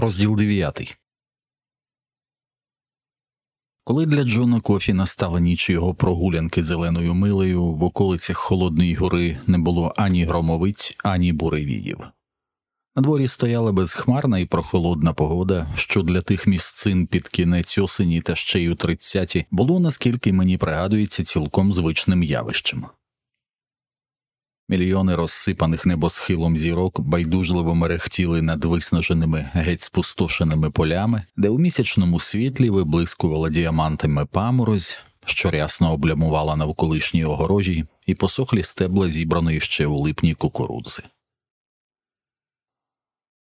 Розділ 9 Коли для Джона Кофі настала ніч його прогулянки зеленою милею, в околицях Холодної гори не було ані громовиць, ані буревіїв. На дворі стояла безхмарна і прохолодна погода, що для тих місцин під кінець осені та ще й у тридцяті було, наскільки мені пригадується, цілком звичним явищем. Мільйони розсипаних небосхилом зірок байдужливо мерехтіли над виснаженими геть спустошеними полями, де у місячному світлі виблискувала діамантами паморозь, що рясно облямувала навколишній огорожі, і посохлі стебла зібраної ще у липні кукурудзи.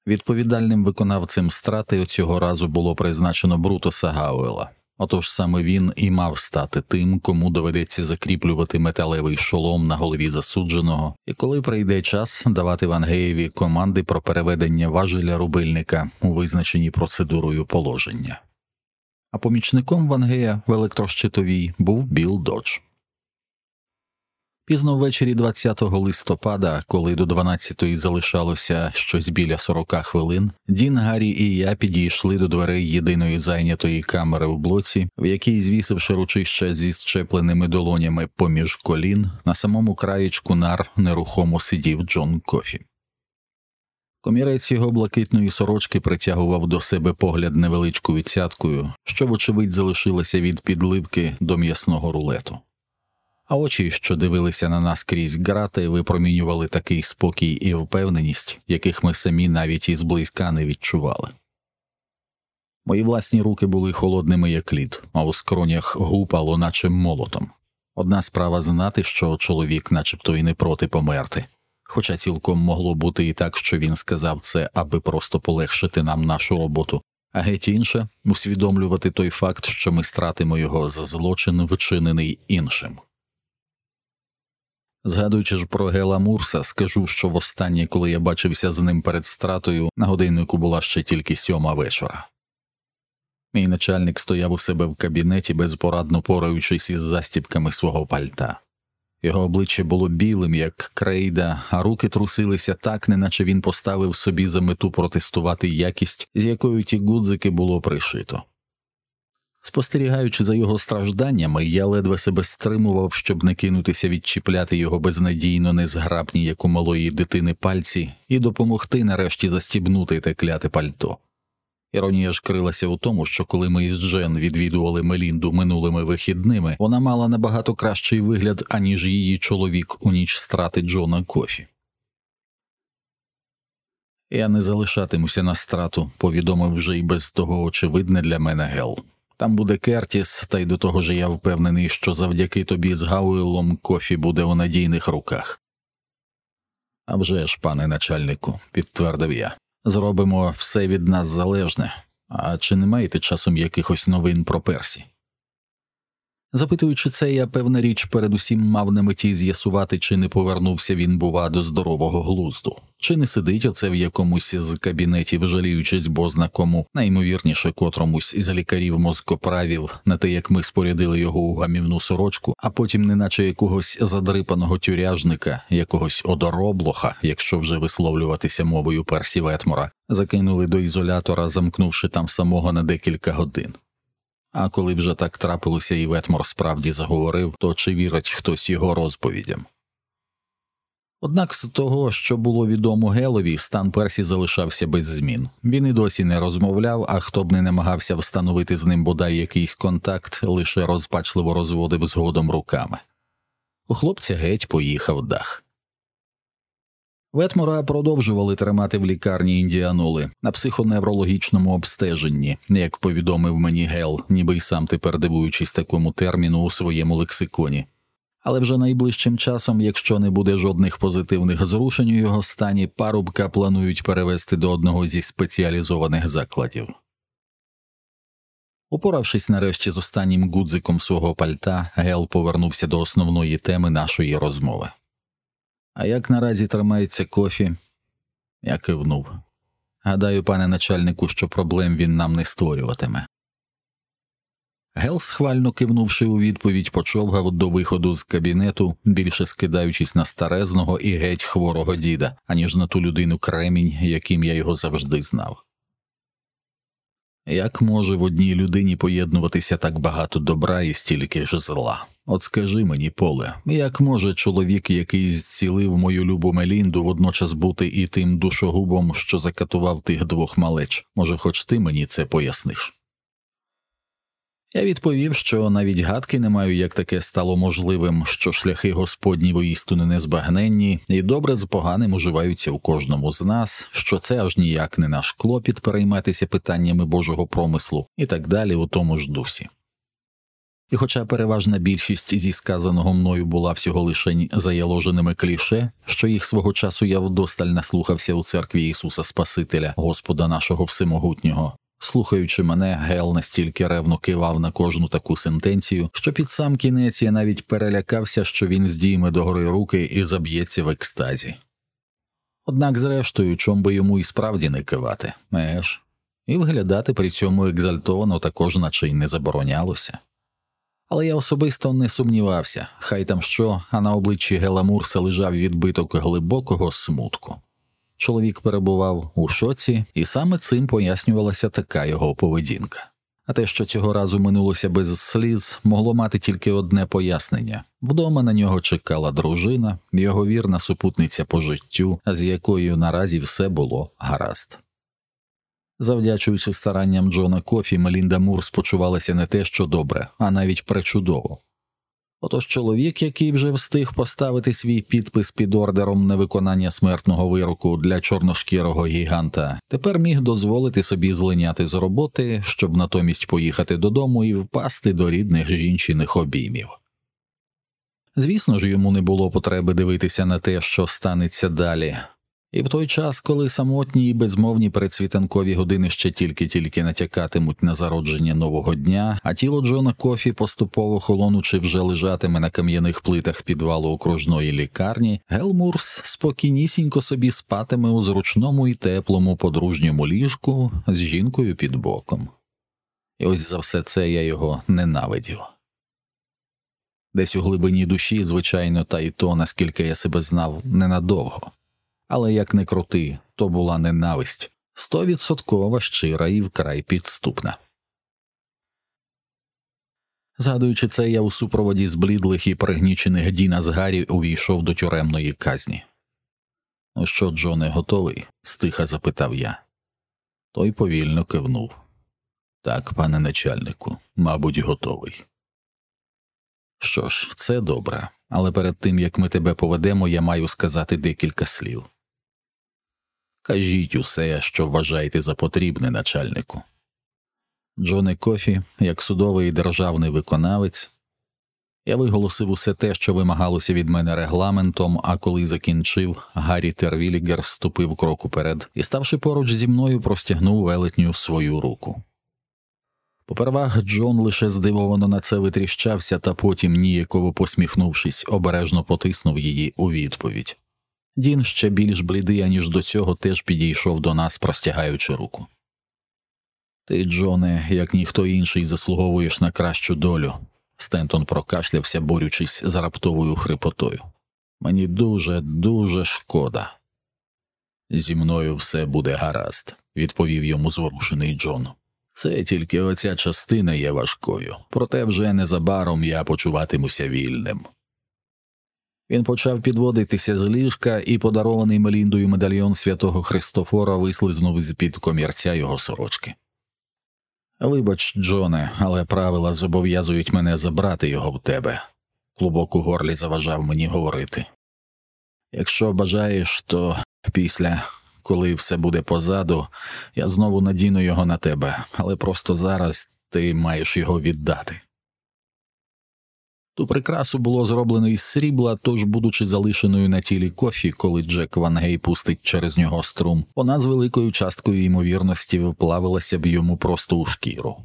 Відповідальним виконавцем страти цього разу було призначено Брутоса Гауела. Отож саме він і мав стати тим, кому доведеться закріплювати металевий шолом на голові засудженого, і коли прийде час давати Вангеєві команди про переведення важеля рубильника у визначенні процедурою положення. А помічником Вангея в електрощитовій був Біл Додж. Пізно ввечері 20 листопада, коли до 12-ї залишалося щось біля 40 хвилин, Дін Гаррі і я підійшли до дверей єдиної зайнятої камери у блоці, в якій, звісивши ручища зі щепленими долонями поміж колін, на самому краєчку нар нерухомо сидів Джон Кофі. Комірець його блакитної сорочки притягував до себе погляд невеличкою цяткою, що, вочевидь, залишилася від підливки до м'ясного рулету а очі, що дивилися на нас крізь грати, випромінювали такий спокій і впевненість, яких ми самі навіть із близька не відчували. Мої власні руки були холодними, як лід, а у скронях гупало, наче молотом. Одна справа знати, що чоловік, начебто, і не проти померти, хоча цілком могло бути і так, що він сказав це, аби просто полегшити нам нашу роботу, а геть інше усвідомлювати той факт, що ми стратимо його за злочин, вчинений іншим. Згадуючи ж про Гела Мурса, скажу, що востаннє, коли я бачився з ним перед стратою, на годиннику була ще тільки сьома вечора. Мій начальник стояв у себе в кабінеті, безпорадно пораючись із застіпками свого пальта. Його обличчя було білим, як крейда, а руки трусилися так, неначе він поставив собі за мету протестувати якість, з якою ті гудзики було пришито. Спостерігаючи за його стражданнями, я ледве себе стримував, щоб не кинутися відчіпляти його безнадійно незграбні, як у малої дитини пальці, і допомогти нарешті застібнути те кляте пальто. Іронія ж крилася у тому, що коли ми із Джен відвідували Мелінду минулими вихідними, вона мала набагато кращий вигляд, аніж її чоловік у ніч страти Джона Кофі. Я не залишатимуся на страту, повідомив вже й без того очевидне для мене Гел. Там буде Кертіс, та й до того ж я впевнений, що завдяки тобі з Гауелом кофі буде у надійних руках. «А вже ж, пане начальнику, підтвердив я, зробимо все від нас залежне. А чи не маєте часом якихось новин про Персі? Запитуючи це, я певна річ, передусім мав на меті з'ясувати, чи не повернувся він, бува, до здорового глузду, чи не сидить оце в якомусь з кабінетів, жаліючись, бо знакому, найімовірніше котромусь із лікарів мозкоправів на те, як ми спорядили його у гамівну сорочку, а потім, неначе якогось задрипаного тюряжника, якогось одороблоха, якщо вже висловлюватися мовою Персі Ветмора, закинули до ізолятора, замкнувши там самого на декілька годин. А коли вже так трапилося, і Ветмор справді заговорив, то чи вірить хтось його розповідям? Однак з того, що було відомо Гелові, стан Персі залишався без змін. Він і досі не розмовляв, а хто б не намагався встановити з ним бодай якийсь контакт, лише розпачливо розводив згодом руками. У хлопця геть поїхав дах. Ветмора продовжували тримати в лікарні індіаноли на психоневрологічному обстеженні, як повідомив мені Гел, ніби й сам тепер дивуючись такому терміну у своєму лексиконі. Але вже найближчим часом, якщо не буде жодних позитивних зрушень у його стані, парубка планують перевести до одного зі спеціалізованих закладів. Упоравшись нарешті з останнім гудзиком свого пальта, Гел повернувся до основної теми нашої розмови. А як наразі тримається кофі? Я кивнув. Гадаю, пане начальнику, що проблем він нам не створюватиме. Гел, схвально кивнувши у відповідь, почовгав до виходу з кабінету, більше скидаючись на старезного і геть хворого діда, аніж на ту людину кремінь, яким я його завжди знав. Як може в одній людині поєднуватися так багато добра і стільки ж зла? От скажи мені, поле, як може чоловік, який зцілив мою любу Мелінду, водночас бути і тим душогубом, що закатував тих двох малеч? Може, хоч ти мені це поясниш? Я відповів, що навіть гадки не маю, як таке стало можливим, що шляхи Господні воістину незбагненні, і добре з поганим уживаються у кожному з нас, що це аж ніяк не наш клопіт перейматися питаннями Божого промислу і так далі у тому ж дусі. І хоча переважна більшість зі сказаного мною була всього лишень заяложеними кліше, що їх свого часу я вдосталь наслухався у церкві Ісуса Спасителя, Господа нашого Всемогутнього, слухаючи мене, Гел настільки ревно кивав на кожну таку сентенцію, що під сам кінець я навіть перелякався, що він здійме догори руки і заб'ється в екстазі. Однак, зрештою, чом би йому і справді не кивати, еж, і виглядати при цьому екзальтовано також наче й не заборонялося. Але я особисто не сумнівався, хай там що, а на обличчі Гела Мурса лежав відбиток глибокого смутку. Чоловік перебував у шоці, і саме цим пояснювалася така його поведінка. А те, що цього разу минулося без сліз, могло мати тільки одне пояснення вдома на нього чекала дружина, його вірна супутниця по життю, з якою наразі все було гаразд. Завдячуючи старанням Джона Кофі, Мелінда Мур спочувалася не те, що добре, а навіть пречудово. Отож чоловік, який вже встиг поставити свій підпис під ордером на виконання смертного вироку для чорношкірого гіганта, тепер міг дозволити собі злиняти з роботи, щоб натомість поїхати додому і впасти до рідних жінчиних обіймів. Звісно ж, йому не було потреби дивитися на те, що станеться далі, і в той час, коли самотні і безмовні передсвітанкові години ще тільки-тільки натякатимуть на зародження нового дня, а тіло Джона Кофі поступово холонучи вже лежатиме на кам'яних плитах підвалу окружної лікарні, Гелмурс спокійнісінько собі спатиме у зручному і теплому подружньому ліжку з жінкою під боком. І ось за все це я його ненавидів. Десь у глибині душі, звичайно, та й то, наскільки я себе знав, ненадовго але як не крути, то була ненависть стовідсоткова щира і вкрай підступна. Згадуючи це, я у супроводі зблідлих і пригнічених Діна з Гаррі увійшов до тюремної казні. Ну що, Джоне, готовий? стиха запитав я. Той повільно кивнув. Так, пане начальнику, мабуть, готовий. Що ж, це добре, але перед тим як ми тебе поведемо, я маю сказати декілька слів. Кажіть усе, що вважаєте за потрібне начальнику. Джоне Кофі, як судовий державний виконавець, я виголосив усе те, що вимагалося від мене регламентом, а коли закінчив, Гаррі Тервілігер ступив крок уперед і, ставши поруч зі мною, простягнув велетню свою руку. Попервах Джон лише здивовано на це витріщався, та потім, ніяково посміхнувшись, обережно потиснув її у відповідь. Дін ще більш блідий, аніж до цього, теж підійшов до нас, простягаючи руку. Ти, Джоне, як ніхто інший, заслуговуєш на кращу долю. Стентон прокашлявся, борючись з раптовою хрипотою. Мені дуже, дуже шкода. Зі мною все буде гаразд, відповів йому зворушений Джон. Це тільки оця частина є важкою, проте вже незабаром я почуватимуся вільним. Він почав підводитися з ліжка, і подарований Меліндою медальйон святого Христофора вислизнув з під комірця його сорочки. Вибач, Джоне, але правила зобов'язують мене забрати його в тебе. Клубок у горлі заважав мені говорити. Якщо бажаєш, то після, коли все буде позаду, я знову надіну його на тебе, але просто зараз ти маєш його віддати. Ту прикрасу було зроблено із срібла, тож, будучи залишеною на тілі кофі, коли Джек Ван Гей пустить через нього струм, вона з великою часткою ймовірності вплавилася б йому просто у шкіру.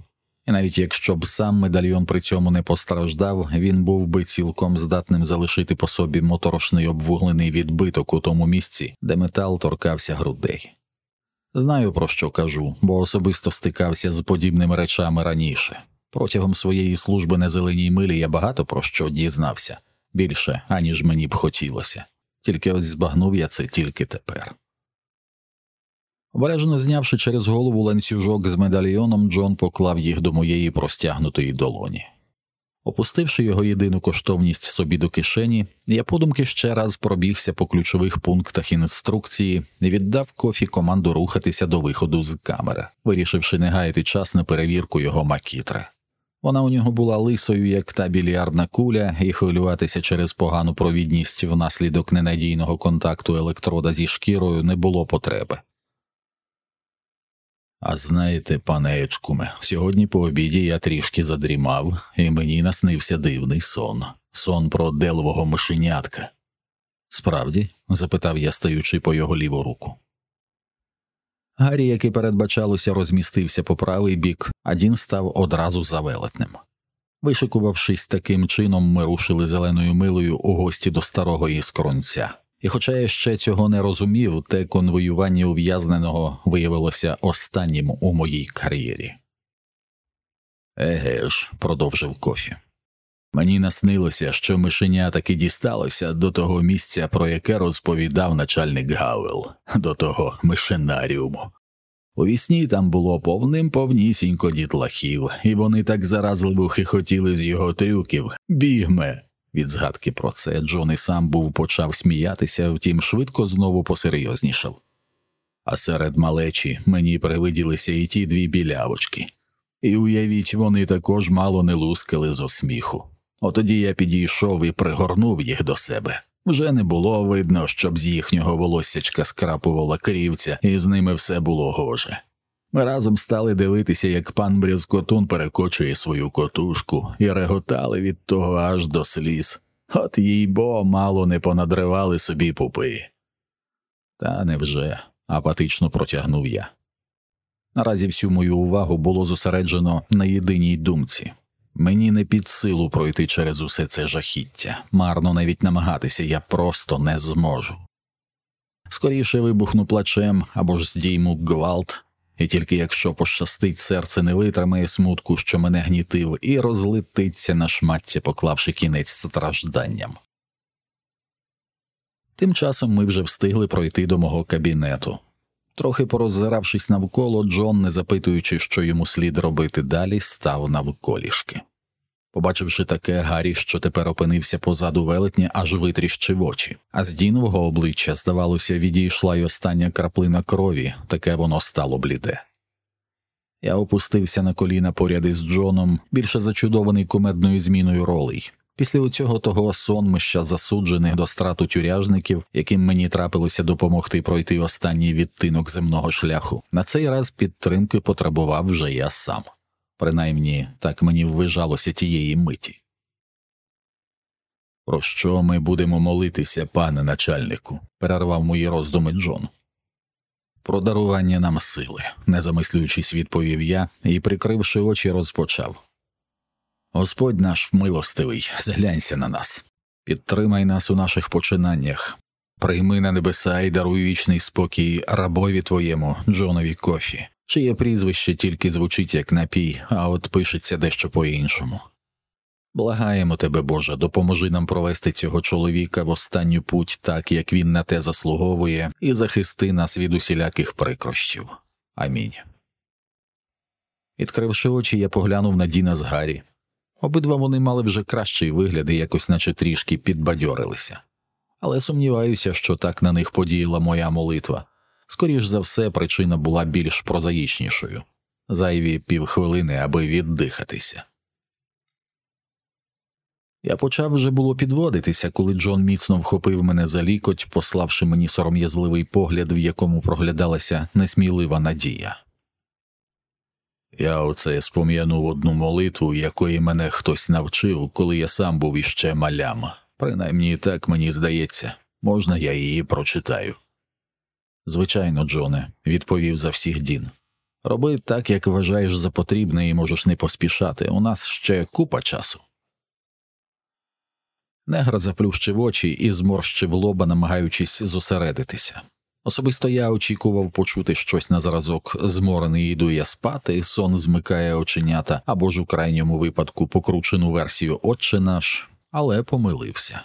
І навіть якщо б сам медальйон при цьому не постраждав, він був би цілком здатним залишити по собі моторошний обвуглений відбиток у тому місці, де метал торкався грудей. Знаю, про що кажу, бо особисто стикався з подібними речами раніше. Протягом своєї служби на зеленій милі я багато про що дізнався більше, аніж мені б хотілося, тільки ось збагнув я це тільки тепер. Обережно знявши через голову ланцюжок з медальйоном, Джон поклав їх до моєї простягнутої долоні. Опустивши його єдину коштовність собі до кишені, я подумки ще раз пробігся по ключових пунктах інструкції і віддав кофі команду рухатися до виходу з камери, вирішивши не гаяти час на перевірку його макітри. Вона у нього була лисою, як та більярдна куля, і хвилюватися через погану провідність внаслідок ненадійного контакту електрода зі шкірою не було потреби. А знаєте, пане Ечкуме, сьогодні по обіді я трішки задрімав, і мені наснився дивний сон сон про делового мишенятка. Справді? запитав я, стаючи по його ліву руку. Гаррі, як і передбачалося, розмістився по правий бік, а Дін став одразу за велетнем. Вишикувавшись таким чином, ми рушили зеленою милою у гості до старого іскронця. І, хоча я ще цього не розумів, те конвоювання ув'язненого виявилося останнім у моїй кар'єрі. Еге ж, продовжив кофі. Мені наснилося, що мишеня таки дісталося до того місця, про яке розповідав начальник Гауел, до того мишенаріуму. У вісні там було повним повнісінько дітлахів, і вони так заразливо хихотіли з його трюків бігме. Від згадки про це Джон і сам був почав сміятися, втім швидко знову посерйознішав. А серед малечі мені привиділися і ті дві білявочки, і уявіть, вони також мало не лускали з осміху. Отоді я підійшов і пригорнув їх до себе. Вже не було видно, щоб з їхнього волоссячка скрапувала крівця, і з ними все було гоже. Ми разом стали дивитися, як пан Брязкотун перекочує свою котушку, і реготали від того аж до сліз. От їй бо мало не понадривали собі пупи. Та невже, апатично протягнув я. Наразі всю мою увагу було зосереджено на єдиній думці мені не під силу пройти через усе це жахіття, марно навіть намагатися я просто не зможу. Скоріше вибухну плачем або ж здійму гвалт, і тільки якщо пощастить серце не витримає смутку, що мене гнітив, і розлетиться на шмаття, поклавши кінець стражданням. Тим часом ми вже встигли пройти до мого кабінету. Трохи пороззиравшись навколо, Джон, не запитуючи, що йому слід робити далі, став навколішки. Побачивши таке, Гаррі, що тепер опинився позаду велетня, аж витріщив очі, а з Дінового обличчя, здавалося, відійшла й остання краплина крові, таке воно стало бліде. Я опустився на коліна поряд із Джоном, більше зачудований кумедною зміною ролей. Після цього того сонмища засуджених до страту тюряжників, яким мені трапилося допомогти пройти останній відтинок земного шляху, на цей раз підтримки потребував вже я сам принаймні так мені ввижалося тієї миті. Про що ми будемо молитися, пане начальнику? перервав мої роздуми Джон. Про дарування нам сили, не замислюючись, відповів я і, прикривши очі, розпочав. Господь наш милостивий, зглянься на нас, підтримай нас у наших починаннях, прийми на небеса і даруй вічний спокій рабові твоєму, Джонові Кофі, чиє прізвище тільки звучить як напій, а от пишеться дещо по іншому. Благаємо тебе, Боже, допоможи нам провести цього чоловіка в останню путь так, як він на те заслуговує, і захисти нас від усіляких прикрощів. Амінь. Відкривши очі, я поглянув на Діна з Гаррі. Обидва вони мали вже кращий вигляд і якось наче трішки підбадьорилися, але сумніваюся, що так на них подіяла моя молитва, Скоріш за все, причина була більш прозаїчнішою зайві півхвилини, аби віддихатися. Я почав вже було підводитися, коли Джон міцно вхопив мене за лікоть, пославши мені сором'язливий погляд, в якому проглядалася несмілива надія. Я оце спом'янув одну молитву, якої мене хтось навчив, коли я сам був іще малям. Принаймні так мені здається, можна я її прочитаю. Звичайно, Джоне, відповів за всіх Дін. Роби так, як вважаєш за потрібне, і можеш не поспішати. У нас ще купа часу. Негр заплющив очі і зморщив лоба, намагаючись зосередитися. Особисто я очікував почути щось на зразок зморений йду я спати, сон змикає оченята або ж у крайньому випадку покручену версію Отче наш, але помилився.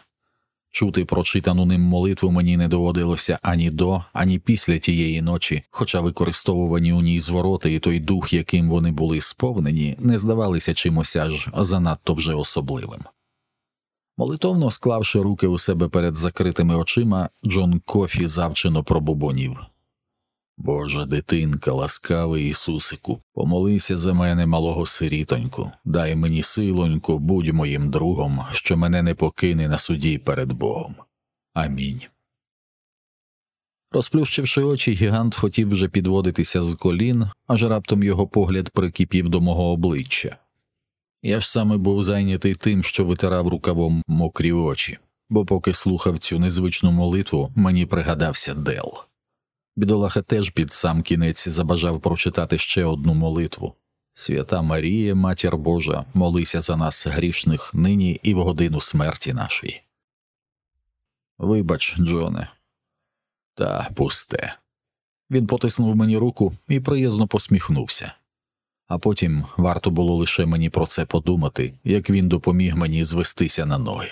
Чути прочитану ним молитву мені не доводилося ані до, ані після тієї ночі, хоча використовувані у ній звороти і той дух, яким вони були сповнені, не здавалися чимось аж занадто вже особливим. Молитовно склавши руки у себе перед закритими очима, Джон Кофі завчено пробубонів. Божа дитинка, ласкавий Ісусику, помолися за мене, малого сирітоньку, дай мені силоньку, будь моїм другом, що мене не покине на суді перед Богом. Амінь. Розплющивши очі, гігант хотів вже підводитися з колін, аж раптом його погляд прикипів до мого обличчя. Я ж саме був зайнятий тим, що витирав рукавом мокрі очі, бо поки слухав цю незвичну молитву, мені пригадався Дел. Бідолаха теж під сам кінець забажав прочитати ще одну молитву Свята Марія, Матір Божа, молися за нас грішних нині і в годину смерті нашої. Вибач, Джоне. Та пусте. Він потиснув мені руку і приязно посміхнувся. А потім варто було лише мені про це подумати, як він допоміг мені звестися на ноги.